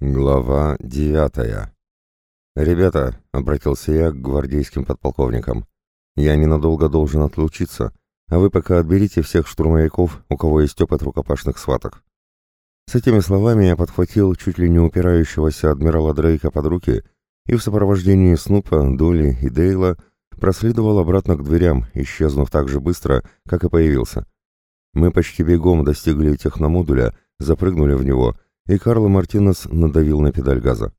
Глава девятая. «Ребята», — обратился я к гвардейским подполковникам, — «я ненадолго должен отлучиться, а вы пока отберите всех штурмовиков, у кого есть опыт рукопашных схваток». С этими словами я подхватил чуть ли не упирающегося адмирала Дрейка под руки и в сопровождении Снупа, Доли и Дейла проследовал обратно к дверям, исчезнув так же быстро, как и появился. Мы почти бегом достигли техномодуля, запрыгнули в него — и Карло Мартинес надавил на педаль газа.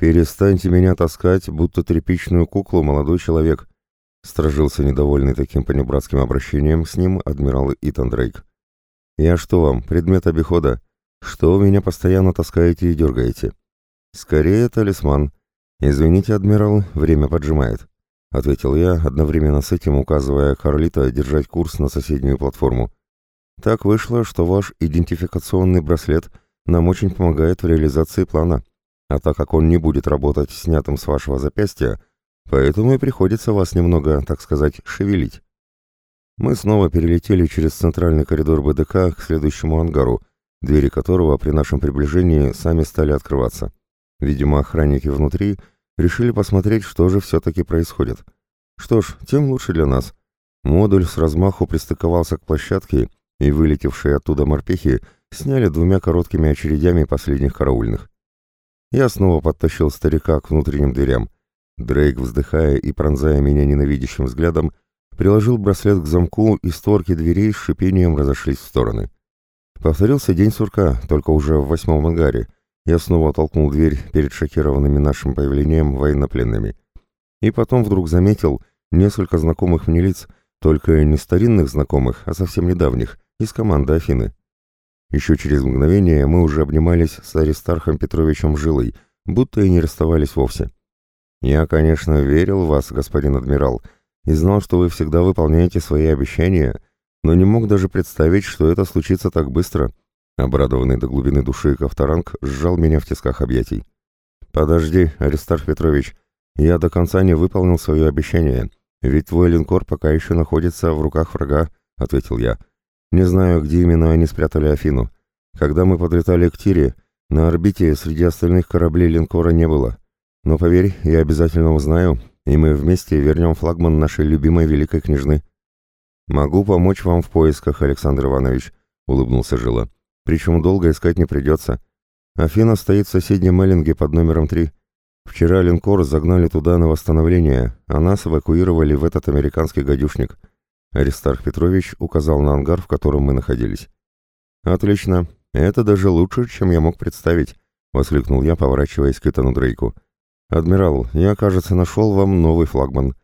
«Перестаньте меня таскать, будто тряпичную куклу, молодой человек», стражился недовольный таким понебратским обращением с ним адмирал Итан Дрейк. «Я что вам, предмет обихода? Что вы меня постоянно таскаете и дергаете?» «Скорее, талисман. Извините, адмирал, время поджимает», — ответил я, одновременно с этим указывая Карлита держать курс на соседнюю платформу. «Так вышло, что ваш идентификационный браслет — нам очень помогает в реализации плана. А так как он не будет работать снятым с вашего запястья, поэтому и приходится вас немного, так сказать, шевелить. Мы снова перелетели через центральный коридор БДК к следующему ангару, двери которого при нашем приближении сами стали открываться. Видимо, охранники внутри решили посмотреть, что же все-таки происходит. Что ж, тем лучше для нас. Модуль с размаху пристыковался к площадке, и вылетевшие оттуда морпехи – сняли двумя короткими очередями последних караульных. Я снова подтащил старика к внутренним дверям. Дрейк, вздыхая и пронзая меня ненавидящим взглядом, приложил браслет к замку, и створки дверей с шипением разошлись в стороны. Повторился день сурка, только уже в восьмом ангаре. Я снова толкнул дверь перед шокированными нашим появлением военнопленными. И потом вдруг заметил несколько знакомых мне лиц, только не старинных знакомых, а совсем недавних, из команды Афины. Еще через мгновение мы уже обнимались с Аристархом Петровичем Жилой, будто и не расставались вовсе. «Я, конечно, верил в вас, господин адмирал, и знал, что вы всегда выполняете свои обещания, но не мог даже представить, что это случится так быстро». Обрадованный до глубины души Ковторанг сжал меня в тисках объятий. «Подожди, Аристарх Петрович, я до конца не выполнил свое обещание, ведь твой линкор пока еще находится в руках врага», — ответил я. Не знаю, где именно они спрятали Афину. Когда мы подлетали к Тире, на орбите среди остальных кораблей линкора не было. Но поверь, я обязательно узнаю, и мы вместе вернем флагман нашей любимой великой княжны. «Могу помочь вам в поисках, Александр Иванович», — улыбнулся Жила. «Причем долго искать не придется. Афина стоит в соседнем Эллинге под номером три. Вчера линкор загнали туда на восстановление, а нас эвакуировали в этот американский гадюшник. Аристарх Петрович указал на ангар, в котором мы находились. «Отлично. Это даже лучше, чем я мог представить», — воскликнул я, поворачиваясь к Итану Дрейку. «Адмирал, я, кажется, нашел вам новый флагман.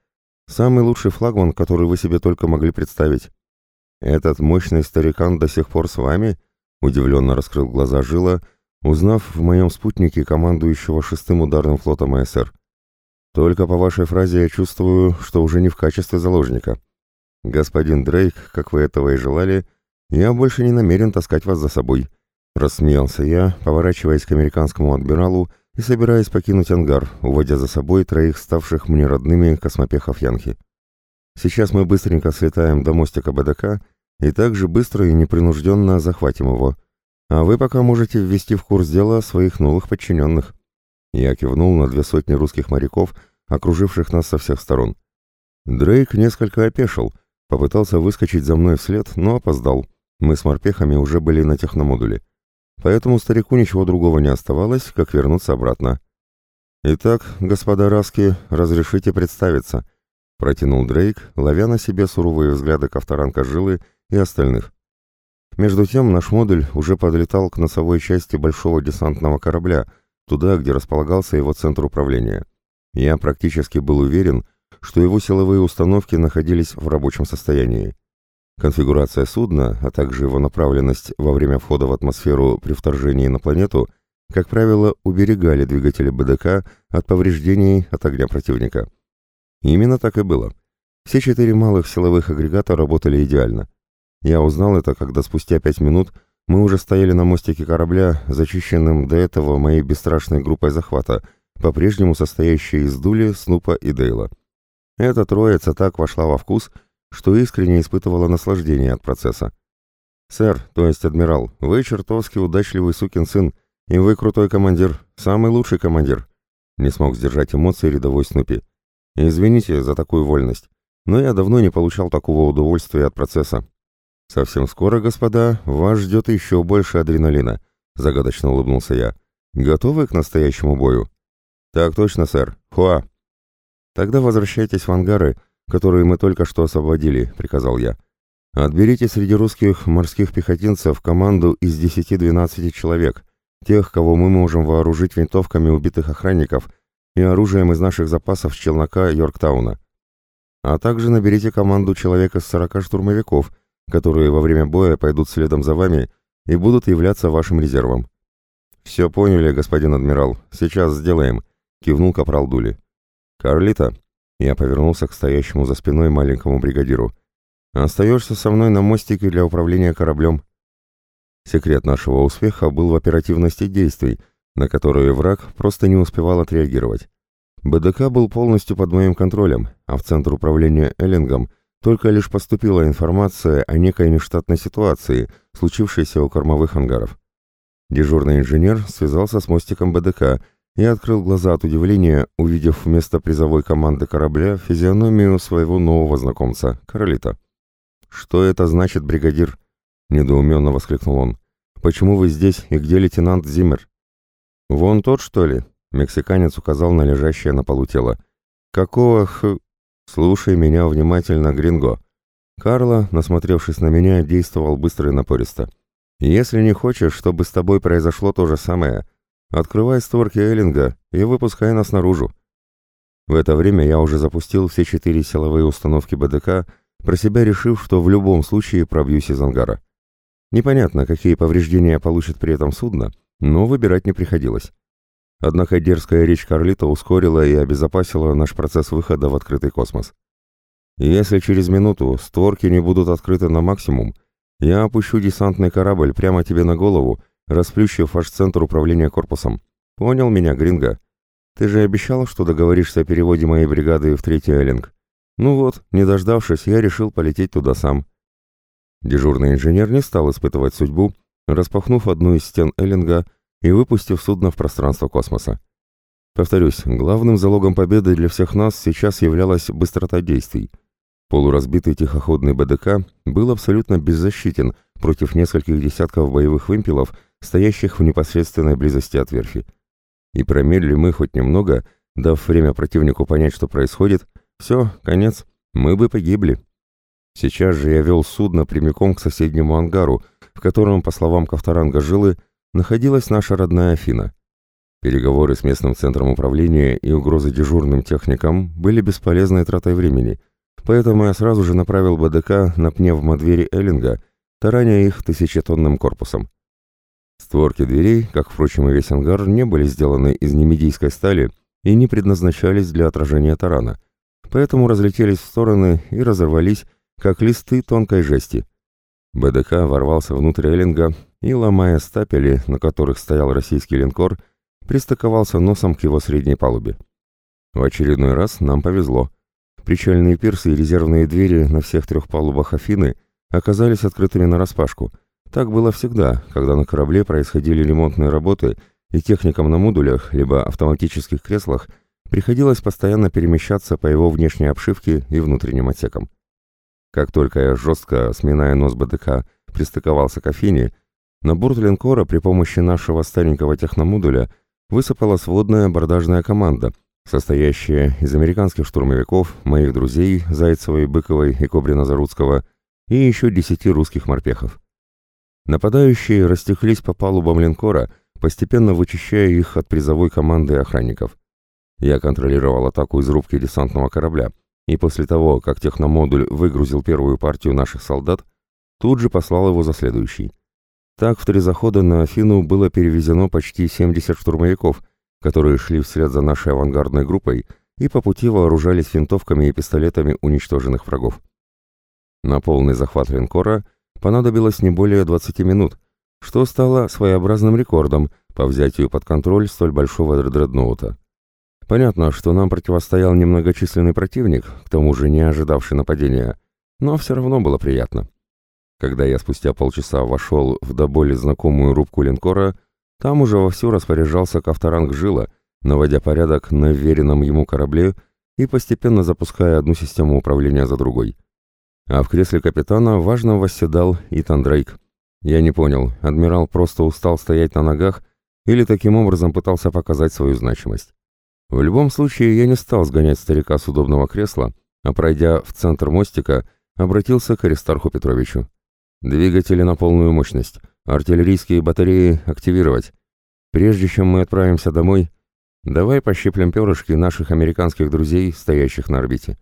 Самый лучший флагман, который вы себе только могли представить». «Этот мощный старикан до сих пор с вами?» — удивленно раскрыл глаза Жила, узнав в моем спутнике командующего шестым ударным флотом АСР. «Только по вашей фразе я чувствую, что уже не в качестве заложника». «Господин Дрейк, как вы этого и желали, я больше не намерен таскать вас за собой», — рассмеялся я, поворачиваясь к американскому адмиралу и собираясь покинуть ангар, уводя за собой троих ставших мне родными космопехов Янки. «Сейчас мы быстренько слетаем до мостика БДК и также быстро и непринужденно захватим его. А вы пока можете ввести в курс дела своих новых подчиненных». Я кивнул на две сотни русских моряков, окруживших нас со всех сторон. Дрейк несколько опешил — Попытался выскочить за мной вслед, но опоздал. Мы с морпехами уже были на техномодуле. Поэтому старику ничего другого не оставалось, как вернуться обратно. «Итак, господа Раски, разрешите представиться», — протянул Дрейк, ловя на себе суровые взгляды Ковторанка Жилы и остальных. Между тем наш модуль уже подлетал к носовой части большого десантного корабля, туда, где располагался его центр управления. Я практически был уверен, что его силовые установки находились в рабочем состоянии. Конфигурация судна, а также его направленность во время входа в атмосферу при вторжении на планету, как правило, уберегали двигатели БДК от повреждений от огня противника. Именно так и было. Все четыре малых силовых агрегата работали идеально. Я узнал это, когда спустя пять минут мы уже стояли на мостике корабля, зачищенным до этого моей бесстрашной группой захвата, по-прежнему состоящей из Дули, Снупа и Дейла. Эта троица так вошла во вкус, что искренне испытывала наслаждение от процесса. «Сэр, то есть адмирал, вы чертовски удачливый сукин сын», И вы крутой командир, самый лучший командир. Не смог сдержать эмоции рядовой Снупи. Извините за такую вольность, но я давно не получал такого удовольствия от процесса. Совсем скоро, господа, вас ждет еще больше адреналина, загадочно улыбнулся я. Готовы к настоящему бою? Так точно, сэр. Хуа. Тогда возвращайтесь в ангары, которые мы только что освободили, приказал я. Отберите среди русских морских пехотинцев команду из 10-12 человек, тех, кого мы можем вооружить винтовками убитых охранников и оружием из наших запасов с челнока Йорктауна. А также наберите команду человека с 40 штурмовиков, которые во время боя пойдут следом за вами и будут являться вашим резервом. «Все поняли, господин адмирал. Сейчас сделаем», — кивнул капрал Дули. «Карлита», — я повернулся к стоящему за спиной маленькому бригадиру, — «остаешься со мной на мостике для управления кораблем». Секрет нашего успеха был в оперативности действий, на которые враг просто не успевал отреагировать. БДК был полностью под моим контролем, а в Центр управления Эллингом только лишь поступила информация о некой нештатной ситуации, случившейся у кормовых ангаров. Дежурный инженер связался с мостиком БДК и открыл глаза от удивления, увидев вместо призовой команды корабля физиономию своего нового знакомца, Королита. «Что это значит, бригадир?» — недоуменно воскликнул он. «Почему вы здесь и где лейтенант Зиммер?» «Вон тот, что ли?» — мексиканец указал на лежащее на полу тело. «Какого х...» «Слушай меня внимательно, Гринго». Карло, насмотревшись на меня, действовал быстро и напористо. «Если не хочешь, чтобы с тобой произошло то же самое, открывай створки Эллинга и выпускай нас наружу». В это время я уже запустил все четыре силовые установки БДК, про себя решив, что в любом случае пробьюсь из ангара. Непонятно, какие повреждения получит при этом судно, но выбирать не приходилось. Однако дерзкая речь Карлита ускорила и обезопасила наш процесс выхода в открытый космос. Если через минуту створки не будут открыты на максимум, я опущу десантный корабль прямо тебе на голову, расплющив ваш центр управления корпусом. Понял меня, Гринго? Ты же обещал, что договоришься о переводе моей бригады в третий Эллинг. Ну вот, не дождавшись, я решил полететь туда сам. Дежурный инженер не стал испытывать судьбу, распахнув одну из стен Эллинга и выпустив судно в пространство космоса. Повторюсь, главным залогом победы для всех нас сейчас являлась быстрота действий. Полуразбитый тихоходный БДК был абсолютно беззащитен против нескольких десятков боевых вымпелов, стоящих в непосредственной близости от верфи. И промедли мы хоть немного, дав время противнику понять, что происходит, все, конец, мы бы погибли. Сейчас же я вел судно прямиком к соседнему ангару, в котором, по словам Ковторанга Жилы, находилась наша родная Афина. Переговоры с местным центром управления и угрозы дежурным техникам были бесполезной тратой времени, поэтому я сразу же направил БДК на пневмодвери Эллинга, тараня их тысячетонным корпусом. Створки дверей, как, впрочем, и весь ангар, не были сделаны из немедийской стали и не предназначались для отражения тарана, поэтому разлетелись в стороны и разорвались, как листы тонкой жести. БДК ворвался внутрь Эллинга и, ломая стапели, на которых стоял российский линкор, пристыковался носом к его средней палубе. В очередной раз нам повезло. Причальные пирсы и резервные двери на всех трех палубах Афины оказались открытыми нараспашку. Так было всегда, когда на корабле происходили ремонтные работы, и техникам на модулях, либо автоматических креслах приходилось постоянно перемещаться по его внешней обшивке и внутренним отсекам. Как только я жестко, сминая нос БДК, пристыковался к Афине, на борт линкора при помощи нашего старенького техномодуля высыпала сводная абордажная команда, состоящая из американских штурмовиков, моих друзей Зайцевой, Быковой и Кобрина-Заруцкого и еще десяти русских морпехов. Нападающие растеклись по палубам линкора, постепенно вычищая их от призовой команды охранников. Я контролировал атаку из рубки десантного корабля, и после того, как техномодуль выгрузил первую партию наших солдат, тут же послал его за следующий. Так в три захода на Афину было перевезено почти 70 штурмовиков, которые шли вслед за нашей авангардной группой и по пути вооружались винтовками и пистолетами уничтоженных врагов. На полный захват линкора понадобилось не более 20 минут, что стало своеобразным рекордом по взятию под контроль столь большого дредноута. Понятно, что нам противостоял немногочисленный противник, к тому же не ожидавший нападения, но все равно было приятно. Когда я спустя полчаса вошел в до боли знакомую рубку линкора, Там уже вовсю распоряжался Ковторанг Жила, наводя порядок на веренном ему корабле и постепенно запуская одну систему управления за другой. А в кресле капитана важно восседал Итан Дрейк. Я не понял, адмирал просто устал стоять на ногах или таким образом пытался показать свою значимость. В любом случае, я не стал сгонять старика с удобного кресла, а пройдя в центр мостика, обратился к Аристарху Петровичу. «Двигатели на полную мощность, артиллерийские батареи активировать. Прежде чем мы отправимся домой, давай пощиплем перышки наших американских друзей, стоящих на орбите».